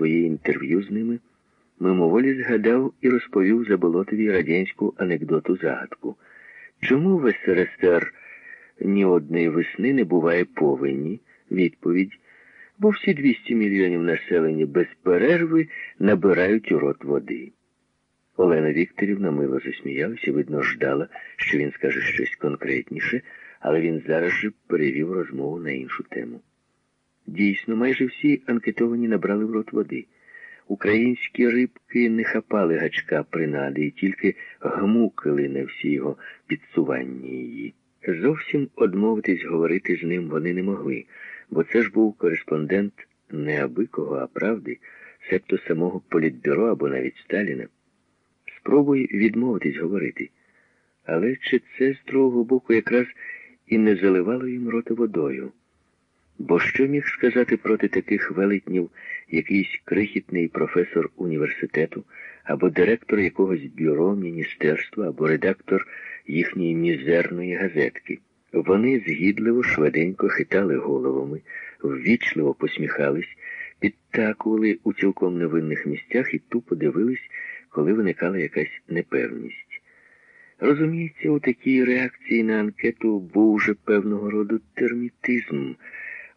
своє інтерв'ю з ними, мимоволі згадав і розповів Заболотові радянську анекдоту загадку. Чому в СРСР ні одної весни не буває повені? Відповідь. Бо всі 200 мільйонів населення без перерви набирають у рот води. Олена Вікторівна мило засміялася, видно, ждала, що він скаже щось конкретніше, але він зараз же перевів розмову на іншу тему. Дійсно, майже всі анкетовані набрали в рот води. Українські рибки не хапали гачка принади і тільки гмукали на всі його підсування її. Зовсім одмовитись говорити з ним вони не могли, бо це ж був кореспондент не аби а правди, себто самого Політбюро або навіть Сталіна. Спробуй відмовитись говорити. Але чи це з другого боку якраз і не заливало їм рота водою? Бо що міг сказати проти таких велетнів якийсь крихітний професор університету, або директор якогось бюро міністерства, або редактор їхньої мізерної газетки? Вони згідливо, швиденько хитали головами, ввічливо посміхались, підтакували у цілком невинних місцях і тупо дивились, коли виникала якась непевність. Розуміється, у такій реакції на анкету був вже певного роду термітизм.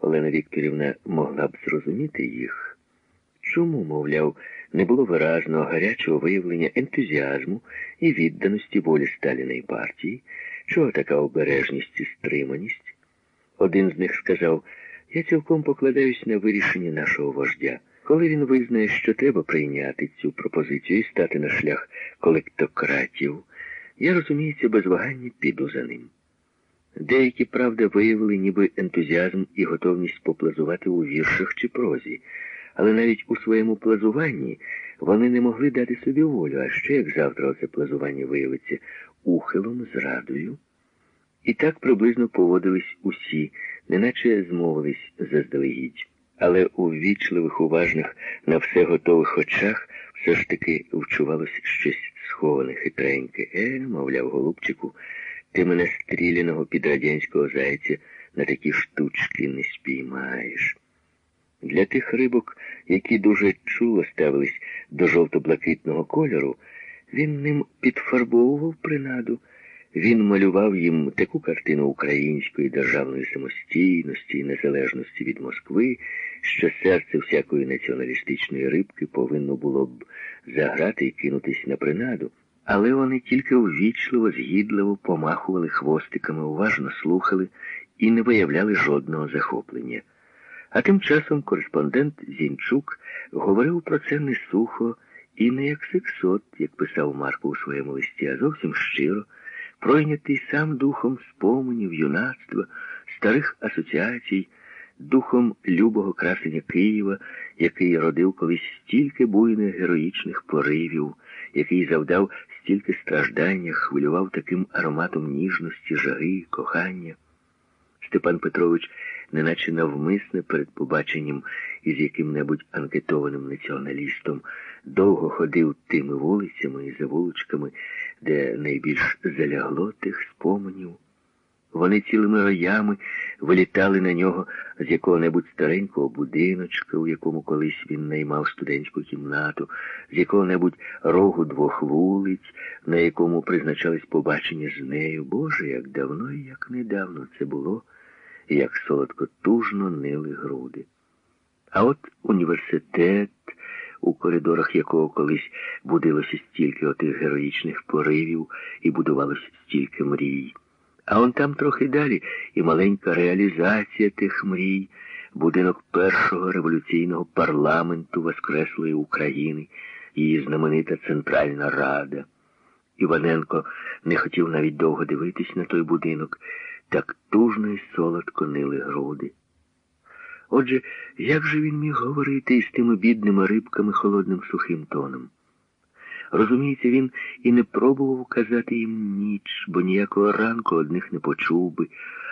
Олена Вікторівна могла б зрозуміти їх. Чому, мовляв, не було виразного гарячого виявлення ентузіазму і відданості волі Сталіної партії, чого така обережність і стриманість? Один з них сказав, я цілком покладаюсь на вирішення нашого вождя. Коли він визнає, що треба прийняти цю пропозицію і стати на шлях колектократів, я, розуміється, без вагання піду за ним. Деякі, правда, виявили ніби ентузіазм і готовність поплазувати у віршах чи прозі, але навіть у своєму плазуванні вони не могли дати собі волю, а ще як завтра це плазування виявиться ухилом, зрадою. І так приблизно поводились усі, неначе змовились заздалегідь. Але у ввічливих, уважних, на все готових очах все ж таки вчувалось щось сховане, хитреньке. Е, мовляв, голубчику, ти мене стріляного під радянського зайця на такі штучки не спіймаєш. Для тих рибок, які дуже чуло ставились до жовто-блакитного кольору, він ним підфарбовував принаду. Він малював їм таку картину української державної самостійності і незалежності від Москви, що серце всякої націоналістичної рибки повинно було б заграти і кинутись на принаду. Але вони тільки ввічливо, згідливо помахували хвостиками, уважно слухали і не виявляли жодного захоплення. А тим часом кореспондент Зінчук говорив про це не сухо і не як сексот, як писав Марко у своєму листі, а зовсім щиро, пройнятий сам духом споменів, юнацтва, старих асоціацій, духом любого красення Києва, який родив колись стільки буйних героїчних поривів, який завдав стільки страждання, хвилював таким ароматом ніжності, жаги, кохання. Степан Петрович, неначе навмисне перед побаченням із яким-небудь анкетованим націоналістом, довго ходив тими вулицями і завулочками, де найбільш залягло тих споменів. Вони цілими роями вилітали на нього з якого-небудь старенького будиночка, у якому колись він наймав студентську кімнату, з якого-небудь рогу двох вулиць, на якому призначались побачення з нею. Боже, як давно і як недавно це було, і як солодко тужно нили груди. А от університет, у коридорах якого колись будилося стільки отих героїчних поривів і будувалося стільки мрій. А он там трохи далі і маленька реалізація тих мрій, будинок першого революційного парламенту Воскреслої України, її знаменита Центральна Рада. Іваненко не хотів навіть довго дивитись на той будинок, так тужно і солодко нили груди. Отже, як же він міг говорити із тими бідними рибками холодним сухим тоном? Розуміється, він і не пробував казати їм ніч, бо ніякого ранку одних не почув би,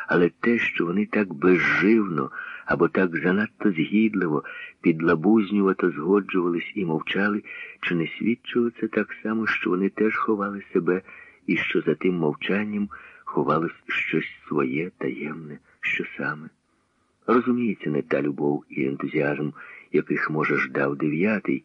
але те, що вони так безживно або так занадто згідливо, підлабузнювато згоджувались і мовчали, чи не свідчило це так само, що вони теж ховали себе, і що за тим мовчанням ховалось щось своє, таємне, що саме. Розуміється, не та любов і ентузіазм яких, може, ждав дев'ятий,